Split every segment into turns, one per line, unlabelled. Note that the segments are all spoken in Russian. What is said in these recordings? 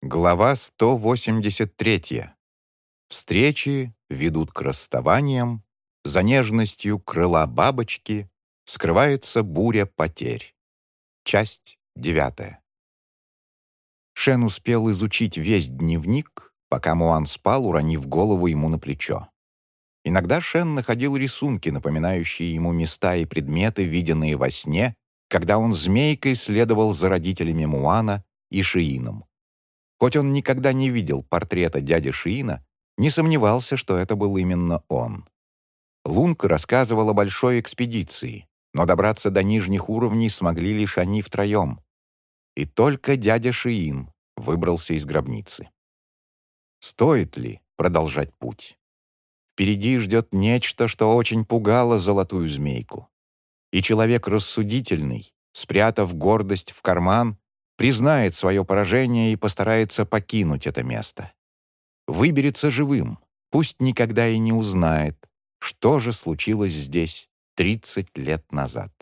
Глава 183. Встречи ведут к расставаниям, за нежностью крыла бабочки скрывается буря потерь. Часть девятая. Шен успел изучить весь дневник, пока Муан спал, уронив голову ему на плечо. Иногда Шен находил рисунки, напоминающие ему места и предметы, виденные во сне, когда он змейкой следовал за родителями Муана и Шиином. Хоть он никогда не видел портрета дяди Шиина, не сомневался, что это был именно он. Лунг рассказывал о большой экспедиции, но добраться до нижних уровней смогли лишь они втроем. И только дядя Шиин выбрался из гробницы. Стоит ли продолжать путь? Впереди ждет нечто, что очень пугало золотую змейку. И человек рассудительный, спрятав гордость в карман, признает свое поражение и постарается покинуть это место. Выберется живым, пусть никогда и не узнает, что же случилось здесь 30 лет назад.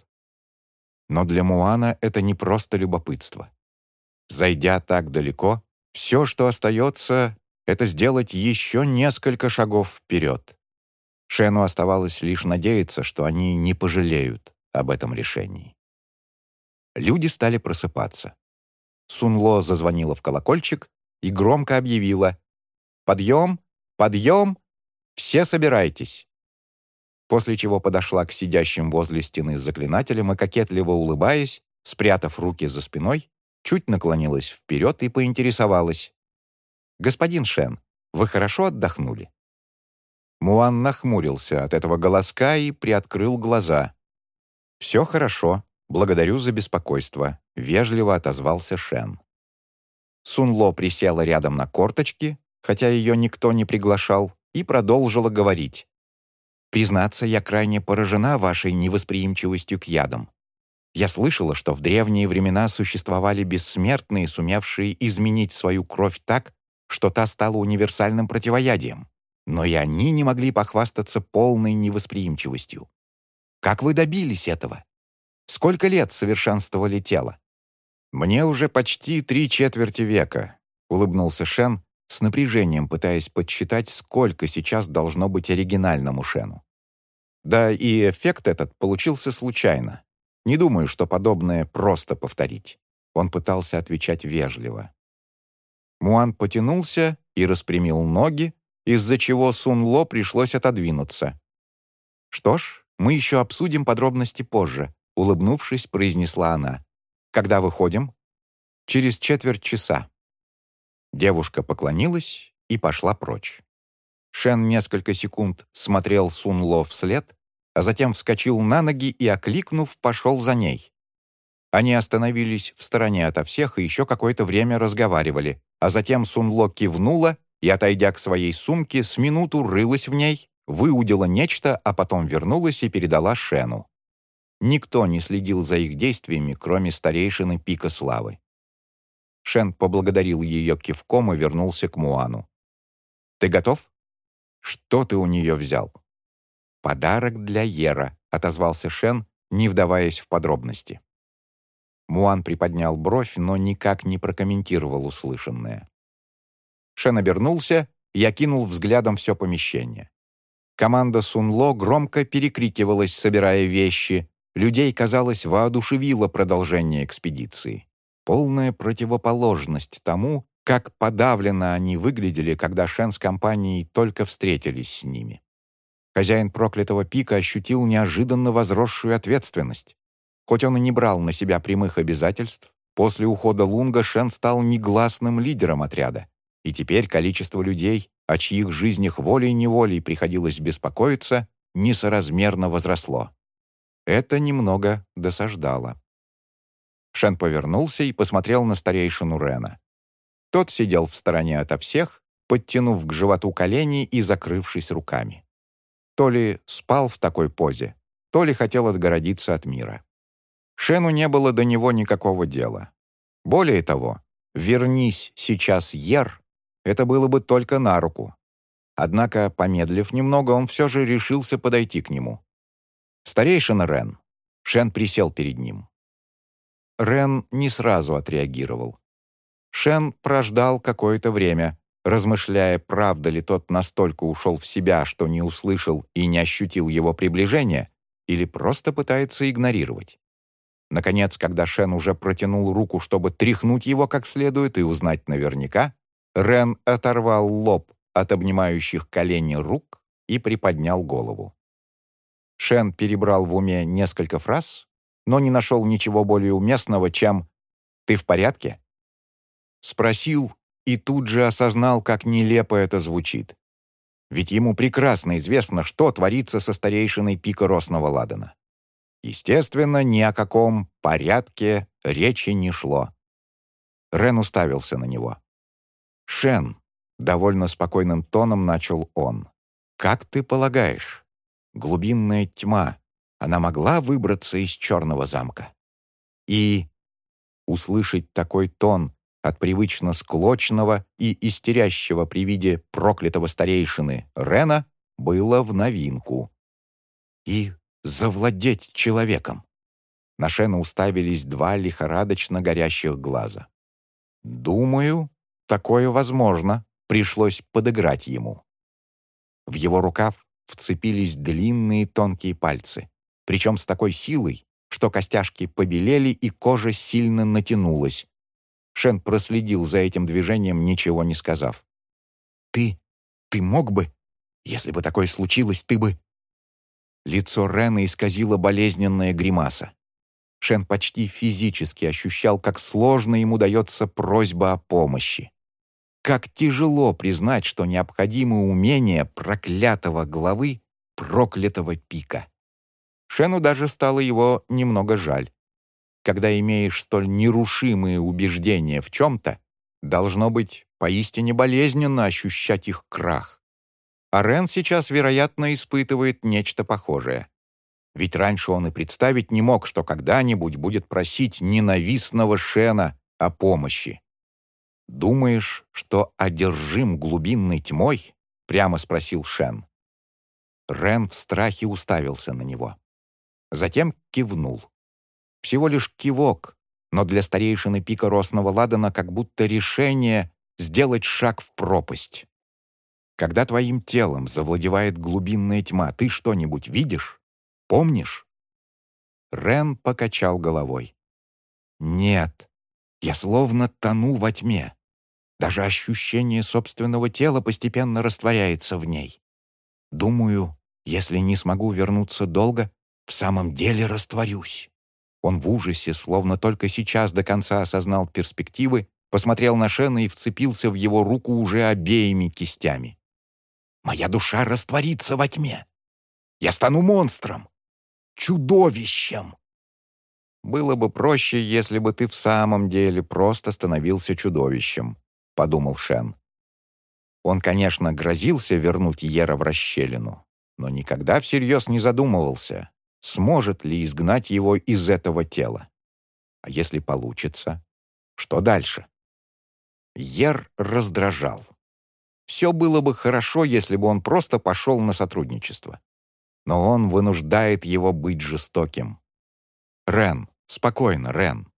Но для Муана это не просто любопытство. Зайдя так далеко, все, что остается, это сделать еще несколько шагов вперед. Шену оставалось лишь надеяться, что они не пожалеют об этом решении. Люди стали просыпаться. Сунло зазвонила в колокольчик и громко объявила «Подъем! Подъем! Все собирайтесь!» После чего подошла к сидящим возле стены заклинателям и, кокетливо улыбаясь, спрятав руки за спиной, чуть наклонилась вперед и поинтересовалась. «Господин Шен, вы хорошо отдохнули?» Муан нахмурился от этого голоска и приоткрыл глаза. «Все хорошо. Благодарю за беспокойство», — вежливо отозвался Шен. Сунло присела рядом на корточки, хотя ее никто не приглашал, и продолжила говорить. «Признаться, я крайне поражена вашей невосприимчивостью к ядам. Я слышала, что в древние времена существовали бессмертные, сумевшие изменить свою кровь так, что та стала универсальным противоядием. Но и они не могли похвастаться полной невосприимчивостью. Как вы добились этого? Сколько лет совершенствовали тело? Мне уже почти три четверти века, улыбнулся Шен, с напряжением пытаясь подсчитать, сколько сейчас должно быть оригинальному Шену. Да и эффект этот получился случайно. Не думаю, что подобное просто повторить. Он пытался отвечать вежливо. Муан потянулся и распрямил ноги, из-за чего Сун Ло пришлось отодвинуться. «Что ж, мы еще обсудим подробности позже», улыбнувшись, произнесла она. «Когда выходим?» «Через четверть часа». Девушка поклонилась и пошла прочь. Шен несколько секунд смотрел Сун Ло вслед, а затем вскочил на ноги и, окликнув, пошел за ней. Они остановились в стороне ото всех и еще какое-то время разговаривали, а затем Сун Ло кивнула и, отойдя к своей сумке, с минуту рылась в ней, выудила нечто, а потом вернулась и передала Шену. Никто не следил за их действиями, кроме старейшины Пика Славы. Шен поблагодарил ее кивком и вернулся к Муану. «Ты готов?» «Что ты у нее взял?» «Подарок для Ера», — отозвался Шен, не вдаваясь в подробности. Муан приподнял бровь, но никак не прокомментировал услышанное. Шен обернулся и окинул взглядом все помещение. Команда Сунло громко перекрикивалась, собирая вещи. Людей, казалось, воодушевило продолжение экспедиции. Полная противоположность тому, как подавленно они выглядели, когда Шен с компанией только встретились с ними. Хозяин проклятого пика ощутил неожиданно возросшую ответственность. Хоть он и не брал на себя прямых обязательств, после ухода Лунга Шен стал негласным лидером отряда, и теперь количество людей, о чьих жизнях волей-неволей приходилось беспокоиться, несоразмерно возросло. Это немного досаждало. Шен повернулся и посмотрел на старейшину Рена. Тот сидел в стороне ото всех, подтянув к животу колени и закрывшись руками. То ли спал в такой позе, то ли хотел отгородиться от мира. Шену не было до него никакого дела. Более того, вернись сейчас Ер, это было бы только на руку. Однако, помедлив немного, он все же решился подойти к нему. «Старейшина Рен». Шен присел перед ним. Рен не сразу отреагировал. Шен прождал какое-то время, размышляя, правда ли тот настолько ушел в себя, что не услышал и не ощутил его приближения, или просто пытается игнорировать. Наконец, когда Шен уже протянул руку, чтобы тряхнуть его как следует и узнать наверняка, Рен оторвал лоб от обнимающих колени рук и приподнял голову. Шен перебрал в уме несколько фраз, но не нашел ничего более уместного, чем «Ты в порядке?» Спросил и тут же осознал, как нелепо это звучит. Ведь ему прекрасно известно, что творится со старейшиной пика Росного Ладана. Естественно, ни о каком порядке речи не шло. Рен уставился на него. «Шен», — довольно спокойным тоном начал он, — «как ты полагаешь, глубинная тьма, она могла выбраться из черного замка?» И услышать такой тон от привычно склочного и истерящего при виде проклятого старейшины Рена было в новинку. И завладеть человеком. На Шена уставились два лихорадочно горящих глаза. «Думаю, такое возможно», — пришлось подыграть ему. В его рукав вцепились длинные тонкие пальцы, причем с такой силой, что костяшки побелели и кожа сильно натянулась. Шен проследил за этим движением, ничего не сказав. «Ты... ты мог бы... Если бы такое случилось, ты бы...» Лицо Рена исказило болезненная гримаса. Шен почти физически ощущал, как сложно ему дается просьба о помощи. Как тяжело признать, что необходимы умения проклятого главы проклятого пика. Шену даже стало его немного жаль. Когда имеешь столь нерушимые убеждения в чем-то, должно быть поистине болезненно ощущать их крах. А Рен сейчас, вероятно, испытывает нечто похожее. Ведь раньше он и представить не мог, что когда-нибудь будет просить ненавистного Шена о помощи. «Думаешь, что одержим глубинной тьмой?» — прямо спросил Шен. Рен в страхе уставился на него. Затем кивнул. Всего лишь кивок, но для старейшины пика Росного Ладана как будто решение сделать шаг в пропасть. Когда твоим телом завладевает глубинная тьма, ты что-нибудь видишь? Помнишь?» Рен покачал головой. «Нет, я словно тону во тьме. Даже ощущение собственного тела постепенно растворяется в ней. Думаю, если не смогу вернуться долго, в самом деле растворюсь». Он в ужасе, словно только сейчас до конца осознал перспективы, посмотрел на Шена и вцепился в его руку уже обеими кистями. Моя душа растворится во тьме. Я стану монстром, чудовищем. Было бы проще, если бы ты в самом деле просто становился чудовищем, подумал Шен. Он, конечно, грозился вернуть Ера в расщелину, но никогда всерьез не задумывался, сможет ли изгнать его из этого тела. А если получится, что дальше? Ер раздражал. Все было бы хорошо, если бы он просто пошел на сотрудничество. Но он вынуждает его быть жестоким. «Рен, спокойно, Рен».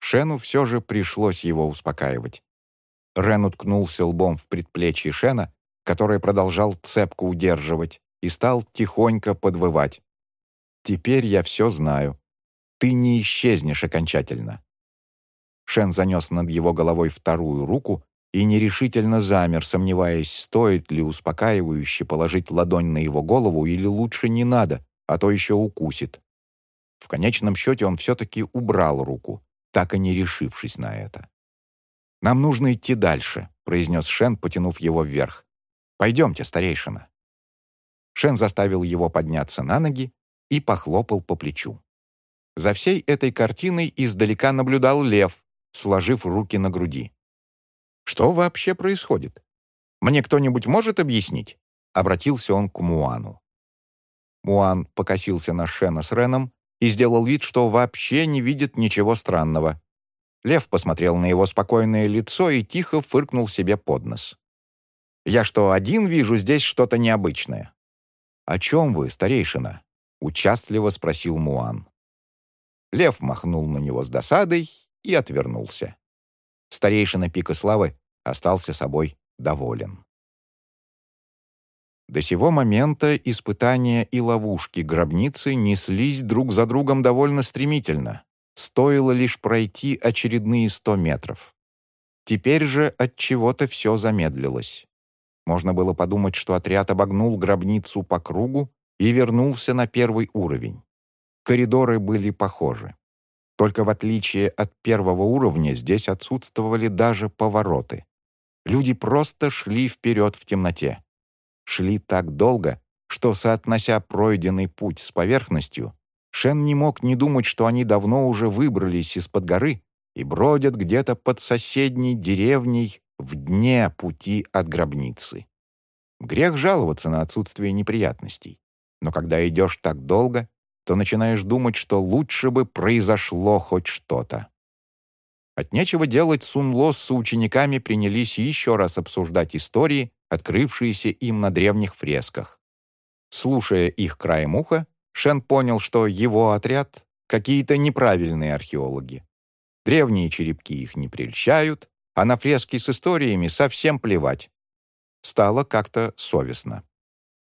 Шену все же пришлось его успокаивать. Рен уткнулся лбом в предплечье Шена, который продолжал цепко удерживать, и стал тихонько подвывать. «Теперь я все знаю. Ты не исчезнешь окончательно». Шен занес над его головой вторую руку и нерешительно замер, сомневаясь, стоит ли успокаивающе положить ладонь на его голову или лучше не надо, а то еще укусит. В конечном счете он все-таки убрал руку, так и не решившись на это. «Нам нужно идти дальше», — произнес Шен, потянув его вверх. «Пойдемте, старейшина». Шен заставил его подняться на ноги и похлопал по плечу. За всей этой картиной издалека наблюдал лев, сложив руки на груди. Что вообще происходит? Мне кто-нибудь может объяснить?» Обратился он к Муану. Муан покосился на Шена с Реном и сделал вид, что вообще не видит ничего странного. Лев посмотрел на его спокойное лицо и тихо фыркнул себе под нос. «Я что, один вижу здесь что-то необычное?» «О чем вы, старейшина?» — участливо спросил Муан. Лев махнул на него с досадой и отвернулся. Старейшина Пика Славы остался собой доволен. До сего момента испытания и ловушки гробницы неслись друг за другом довольно стремительно. Стоило лишь пройти очередные сто метров. Теперь же от чего-то все замедлилось. Можно было подумать, что отряд обогнул гробницу по кругу и вернулся на первый уровень. Коридоры были похожи. Только в отличие от первого уровня здесь отсутствовали даже повороты. Люди просто шли вперед в темноте. Шли так долго, что, соотнося пройденный путь с поверхностью, Шен не мог не думать, что они давно уже выбрались из-под горы и бродят где-то под соседней деревней в дне пути от гробницы. Грех жаловаться на отсутствие неприятностей. Но когда идешь так долго, то начинаешь думать, что лучше бы произошло хоть что-то. От нечего делать Сунло с соучениками принялись еще раз обсуждать истории, открывшиеся им на древних фресках. Слушая их краем уха, Шен понял, что его отряд — какие-то неправильные археологи. Древние черепки их не прельщают, а на фрески с историями совсем плевать. Стало как-то совестно.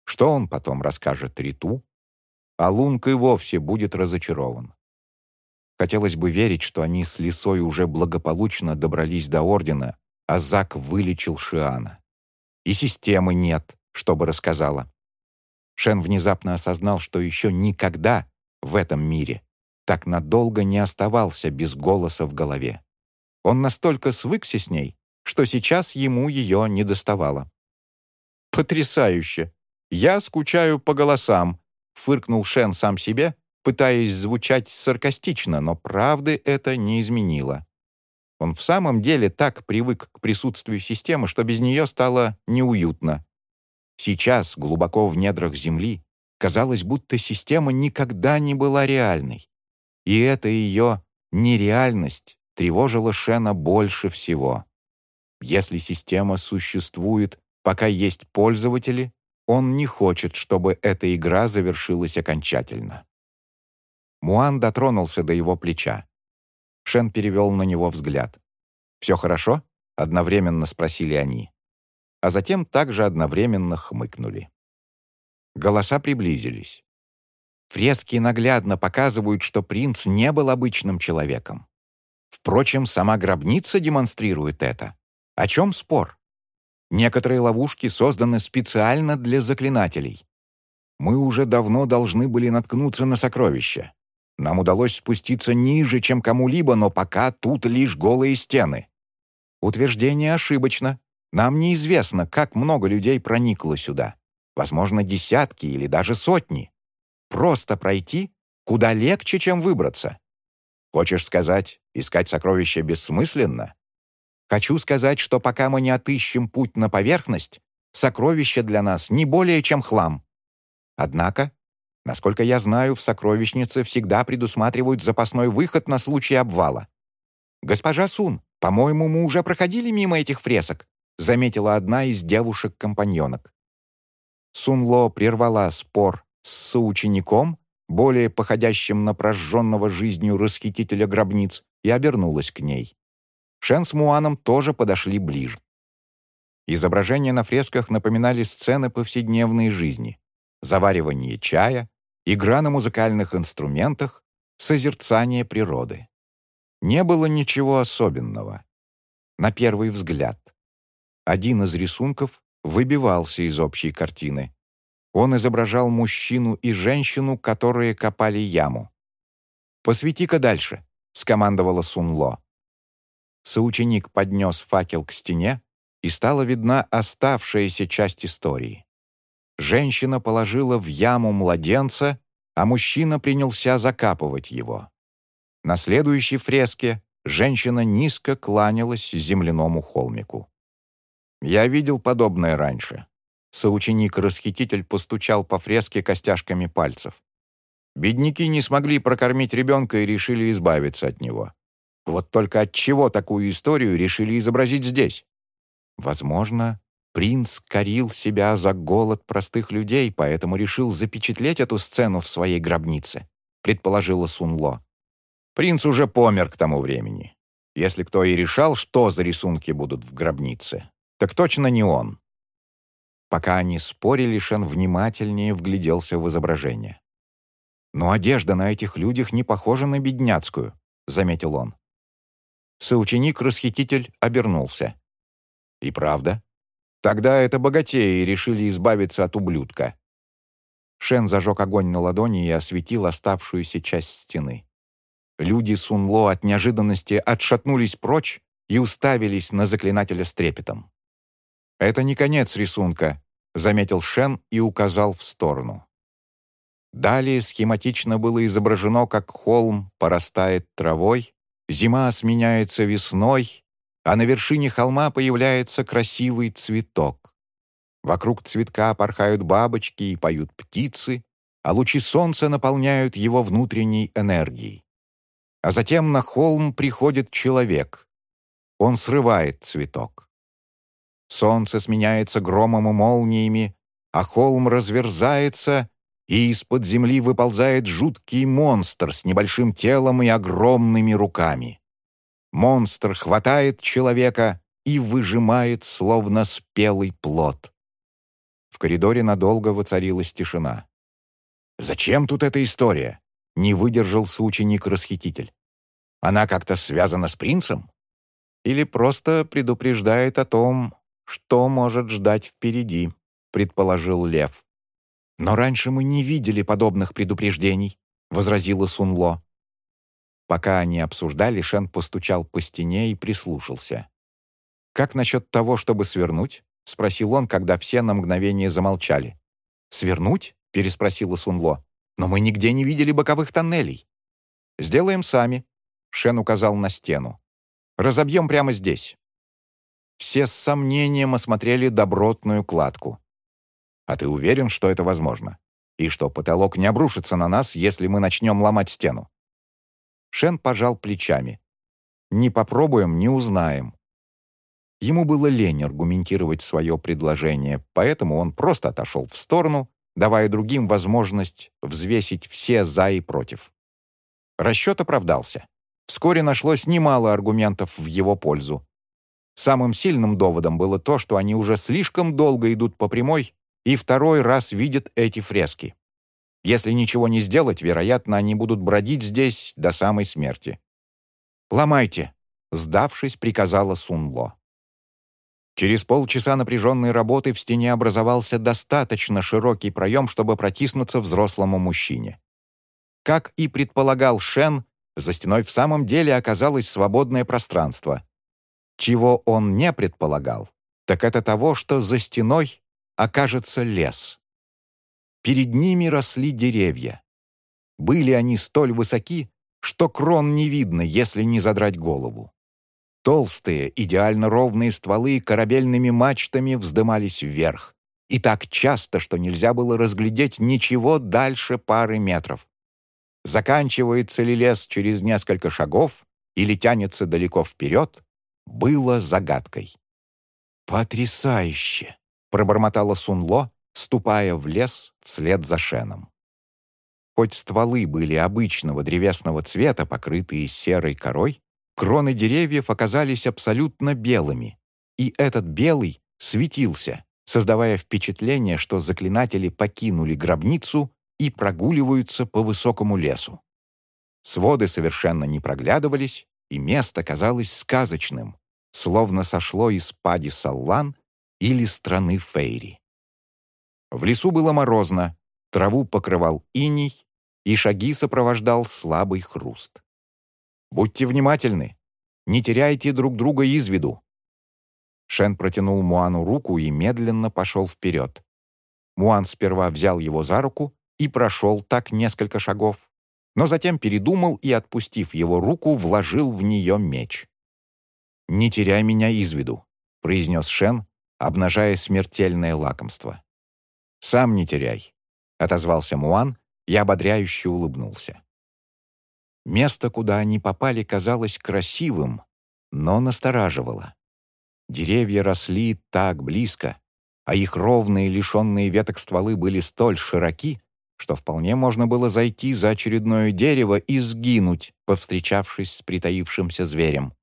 Что он потом расскажет Риту? А Лунг и вовсе будет разочарован. Хотелось бы верить, что они с Лисой уже благополучно добрались до Ордена, а Зак вылечил Шиана. И системы нет, чтобы рассказала. Шен внезапно осознал, что еще никогда в этом мире так надолго не оставался без голоса в голове. Он настолько свыкся с ней, что сейчас ему ее не доставало. «Потрясающе! Я скучаю по голосам», — фыркнул Шен сам себе, пытаясь звучать саркастично, но правды это не изменило. Он в самом деле так привык к присутствию системы, что без нее стало неуютно. Сейчас, глубоко в недрах Земли, казалось, будто система никогда не была реальной. И эта ее нереальность тревожила Шена больше всего. Если система существует, пока есть пользователи, он не хочет, чтобы эта игра завершилась окончательно. Муан дотронулся до его плеча. Шен перевел на него взгляд. «Все хорошо?» — одновременно спросили они. А затем также одновременно хмыкнули. Голоса приблизились. Фрески наглядно показывают, что принц не был обычным человеком. Впрочем, сама гробница демонстрирует это. О чем спор? Некоторые ловушки созданы специально для заклинателей. Мы уже давно должны были наткнуться на сокровища. Нам удалось спуститься ниже, чем кому-либо, но пока тут лишь голые стены. Утверждение ошибочно. Нам неизвестно, как много людей проникло сюда. Возможно, десятки или даже сотни. Просто пройти куда легче, чем выбраться. Хочешь сказать, искать сокровища бессмысленно? Хочу сказать, что пока мы не отыщем путь на поверхность, сокровища для нас не более чем хлам. Однако Насколько я знаю, в сокровищнице всегда предусматривают запасной выход на случай обвала. «Госпожа Сун, по-моему, мы уже проходили мимо этих фресок», заметила одна из девушек-компаньонок. Сун Ло прервала спор с соучеником, более походящим на прожженного жизнью расхитителя гробниц, и обернулась к ней. Шен с Муаном тоже подошли ближе. Изображения на фресках напоминали сцены повседневной жизни. Заваривание чая, игра на музыкальных инструментах, созерцание природы. Не было ничего особенного. На первый взгляд. Один из рисунков выбивался из общей картины. Он изображал мужчину и женщину, которые копали яму. «Посвети-ка дальше», — скомандовала Сунло. Соученик поднес факел к стене, и стала видна оставшаяся часть истории. Женщина положила в яму младенца, а мужчина принялся закапывать его. На следующей фреске женщина низко кланялась земляному холмику. Я видел подобное раньше. Соученик-расхититель постучал по фреске костяшками пальцев. Бедняки не смогли прокормить ребенка и решили избавиться от него. Вот только от чего такую историю решили изобразить здесь? Возможно, Принц корил себя за голод простых людей, поэтому решил запечатлеть эту сцену в своей гробнице, предположила Сунло. Принц уже помер к тому времени. Если кто и решал, что за рисунки будут в гробнице, так точно не он. Пока они спорили, Шен внимательнее вгляделся в изображение. «Но одежда на этих людях не похожа на бедняцкую», — заметил он. Соученик-расхититель обернулся. «И правда? Тогда это богатеи решили избавиться от ублюдка». Шен зажег огонь на ладони и осветил оставшуюся часть стены. Люди Сунло от неожиданности отшатнулись прочь и уставились на заклинателя с трепетом. «Это не конец рисунка», — заметил Шен и указал в сторону. Далее схематично было изображено, как холм порастает травой, зима сменяется весной, а на вершине холма появляется красивый цветок. Вокруг цветка порхают бабочки и поют птицы, а лучи солнца наполняют его внутренней энергией. А затем на холм приходит человек. Он срывает цветок. Солнце сменяется громом и молниями, а холм разверзается, и из-под земли выползает жуткий монстр с небольшим телом и огромными руками. Монстр хватает человека и выжимает, словно спелый плод. В коридоре надолго воцарилась тишина. «Зачем тут эта история?» — не выдержался ученик-расхититель. «Она как-то связана с принцем? Или просто предупреждает о том, что может ждать впереди?» — предположил Лев. «Но раньше мы не видели подобных предупреждений», — возразила Сунло. Пока они обсуждали, Шен постучал по стене и прислушался. «Как насчет того, чтобы свернуть?» — спросил он, когда все на мгновение замолчали. «Свернуть?» — переспросила Сунло. «Но мы нигде не видели боковых тоннелей». «Сделаем сами», — Шен указал на стену. «Разобьем прямо здесь». Все с сомнением осмотрели добротную кладку. «А ты уверен, что это возможно? И что потолок не обрушится на нас, если мы начнем ломать стену?» Шен пожал плечами. «Не попробуем, не узнаем. Ему было лень аргументировать свое предложение, поэтому он просто отошел в сторону, давая другим возможность взвесить все «за» и «против». Расчет оправдался. Вскоре нашлось немало аргументов в его пользу. Самым сильным доводом было то, что они уже слишком долго идут по прямой и второй раз видят эти фрески. Если ничего не сделать, вероятно, они будут бродить здесь до самой смерти. «Ломайте!» — сдавшись, приказала Сунло. Через полчаса напряженной работы в стене образовался достаточно широкий проем, чтобы протиснуться взрослому мужчине. Как и предполагал Шен, за стеной в самом деле оказалось свободное пространство. Чего он не предполагал, так это того, что за стеной окажется лес. Перед ними росли деревья. Были они столь высоки, что крон не видно, если не задрать голову. Толстые, идеально ровные стволы корабельными мачтами вздымались вверх. И так часто, что нельзя было разглядеть ничего дальше пары метров. Заканчивается ли лес через несколько шагов или тянется далеко вперед, было загадкой. «Потрясающе!» — пробормотала Сунло, ступая в лес вслед за Шеном. Хоть стволы были обычного древесного цвета, покрытые серой корой, Кроны деревьев оказались абсолютно белыми, и этот белый светился, создавая впечатление, что заклинатели покинули гробницу и прогуливаются по высокому лесу. Своды совершенно не проглядывались, и место казалось сказочным, словно сошло из Пади Саллан или страны Фейри. В лесу было морозно, траву покрывал иней, и шаги сопровождал слабый хруст. Будьте внимательны. Не теряйте друг друга из виду». Шен протянул Муану руку и медленно пошел вперед. Муан сперва взял его за руку и прошел так несколько шагов, но затем передумал и, отпустив его руку, вложил в нее меч. «Не теряй меня из виду», — произнес Шен, обнажая смертельное лакомство. «Сам не теряй», — отозвался Муан и ободряюще улыбнулся. Место, куда они попали, казалось красивым, но настораживало. Деревья росли так близко, а их ровные, лишенные веток стволы были столь широки, что вполне можно было зайти за очередное дерево и сгинуть, повстречавшись с притаившимся зверем.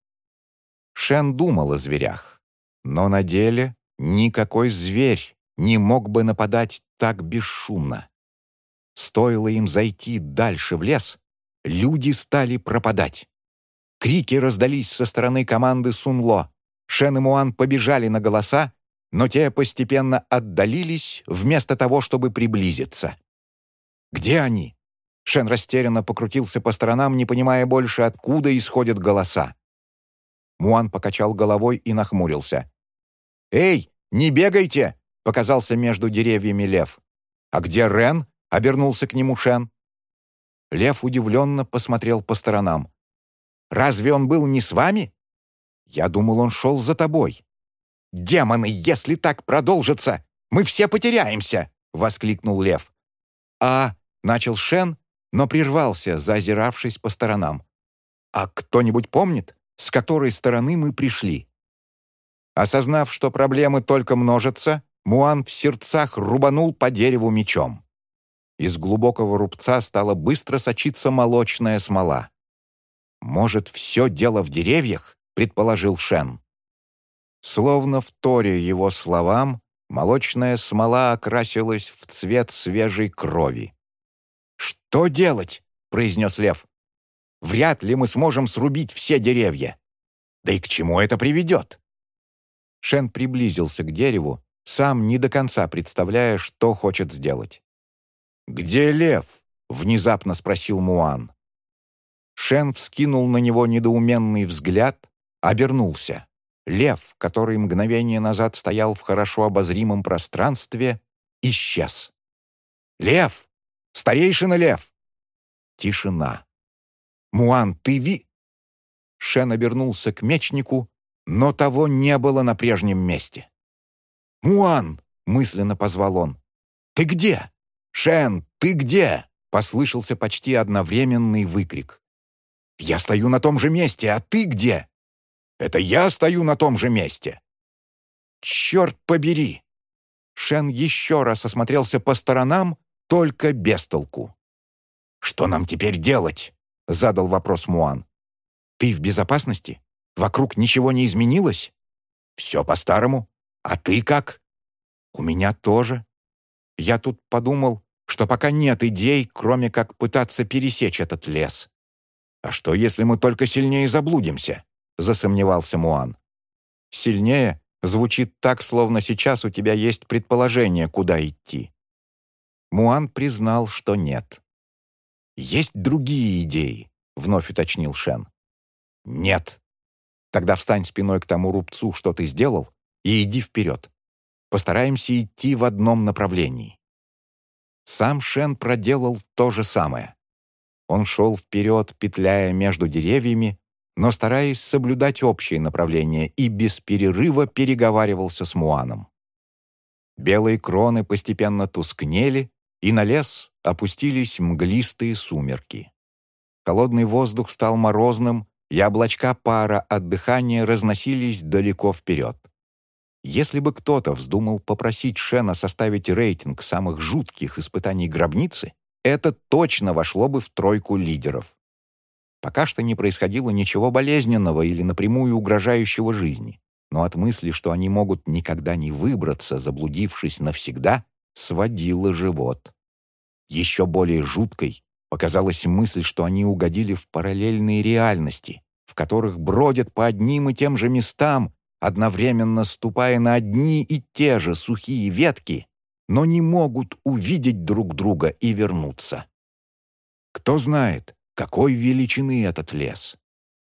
Шен думал о зверях, но на деле никакой зверь не мог бы нападать так бесшумно. Стоило им зайти дальше в лес, люди стали пропадать. Крики раздались со стороны команды Сунло. Шен и Муан побежали на голоса, но те постепенно отдалились вместо того, чтобы приблизиться. «Где они?» Шен растерянно покрутился по сторонам, не понимая больше, откуда исходят голоса. Муан покачал головой и нахмурился. «Эй, не бегайте!» — показался между деревьями лев. «А где Рен?» — обернулся к нему Шен. Лев удивленно посмотрел по сторонам. «Разве он был не с вами?» «Я думал, он шел за тобой». «Демоны, если так продолжится, мы все потеряемся!» — воскликнул лев. «А...» — начал Шен, но прервался, зазиравшись по сторонам. «А кто-нибудь помнит, с которой стороны мы пришли?» Осознав, что проблемы только множатся, Муан в сердцах рубанул по дереву мечом. Из глубокого рубца стала быстро сочиться молочная смола. «Может, все дело в деревьях?» — предположил Шен. Словно в торе его словам, молочная смола окрасилась в цвет свежей крови. «Что делать?» — произнес Лев. «Вряд ли мы сможем срубить все деревья. Да и к чему это приведет?» Шен приблизился к дереву, сам не до конца представляя, что хочет сделать. «Где лев?» — внезапно спросил Муан. Шен вскинул на него недоуменный взгляд, обернулся. Лев, который мгновение назад стоял в хорошо обозримом пространстве, исчез. «Лев! Старейшина Лев!» Тишина. «Муан, ты ви...» Шен обернулся к мечнику, но того не было на прежнем месте. «Муан!» — мысленно позвал он. «Ты где? Шен, ты где?» — послышался почти одновременный выкрик. «Я стою на том же месте, а ты где?» «Это я стою на том же месте!» «Черт побери!» Шен еще раз осмотрелся по сторонам, только без толку. «Что нам теперь делать?» — задал вопрос Муан. «Ты в безопасности? Вокруг ничего не изменилось?» «Все по-старому. А ты как?» «У меня тоже. Я тут подумал, что пока нет идей, кроме как пытаться пересечь этот лес. А что, если мы только сильнее заблудимся?» — засомневался Муан. «Сильнее» звучит так, словно сейчас у тебя есть предположение, куда идти. Муан признал, что нет. «Есть другие идеи», — вновь уточнил Шен. «Нет». «Тогда встань спиной к тому рубцу, что ты сделал, и иди вперед. Постараемся идти в одном направлении». Сам Шен проделал то же самое. Он шел вперед, петляя между деревьями, но стараясь соблюдать общее направление и без перерыва переговаривался с Муаном. Белые кроны постепенно тускнели, и на лес опустились мглистые сумерки. Холодный воздух стал морозным, и облачка пара от дыхания разносились далеко вперед. Если бы кто-то вздумал попросить Шена составить рейтинг самых жутких испытаний гробницы, это точно вошло бы в тройку лидеров. Пока что не происходило ничего болезненного или напрямую угрожающего жизни, но от мысли, что они могут никогда не выбраться, заблудившись навсегда, сводило живот. Еще более жуткой показалась мысль, что они угодили в параллельные реальности, в которых бродят по одним и тем же местам, одновременно ступая на одни и те же сухие ветки, но не могут увидеть друг друга и вернуться. Кто знает, какой величины этот лес?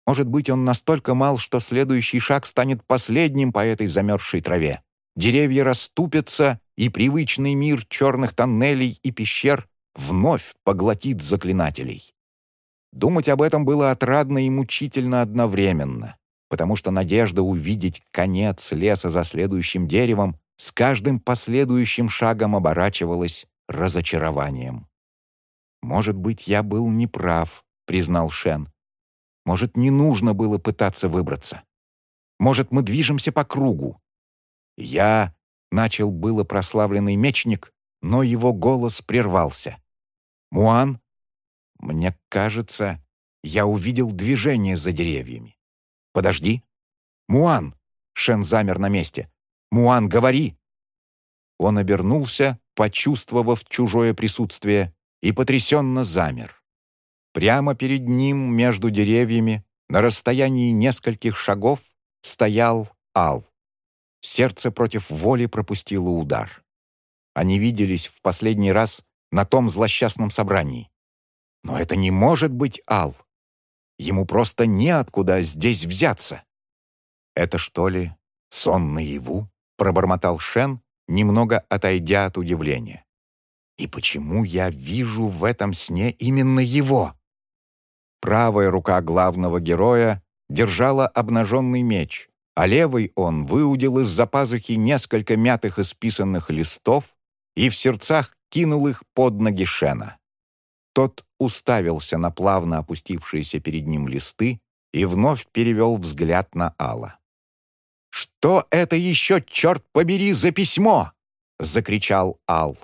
Может быть, он настолько мал, что следующий шаг станет последним по этой замерзшей траве. Деревья расступятся, и привычный мир черных тоннелей и пещер вновь поглотит заклинателей. Думать об этом было отрадно и мучительно одновременно, потому что надежда увидеть конец леса за следующим деревом с каждым последующим шагом оборачивалась разочарованием. «Может быть, я был неправ», — признал Шен. «Может, не нужно было пытаться выбраться. Может, мы движемся по кругу. Я Начал было прославленный мечник, но его голос прервался. «Муан, мне кажется, я увидел движение за деревьями. Подожди». «Муан!» — Шен замер на месте. «Муан, говори!» Он обернулся, почувствовав чужое присутствие, и потрясенно замер. Прямо перед ним, между деревьями, на расстоянии нескольких шагов, стоял Ал. Сердце против воли пропустило удар. Они виделись в последний раз на том злосчастном собрании. Но это не может быть Ал. Ему просто неоткуда здесь взяться. «Это что ли сон наяву?» — пробормотал Шен, немного отойдя от удивления. «И почему я вижу в этом сне именно его?» Правая рука главного героя держала обнаженный меч, а левый он выудил из-за пазухи несколько мятых исписанных листов и в сердцах кинул их под ноги Шена. Тот уставился на плавно опустившиеся перед ним листы и вновь перевел взгляд на Алла. «Что это еще, черт побери, за письмо?» — закричал Ал.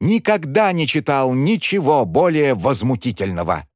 «Никогда не читал ничего более возмутительного!»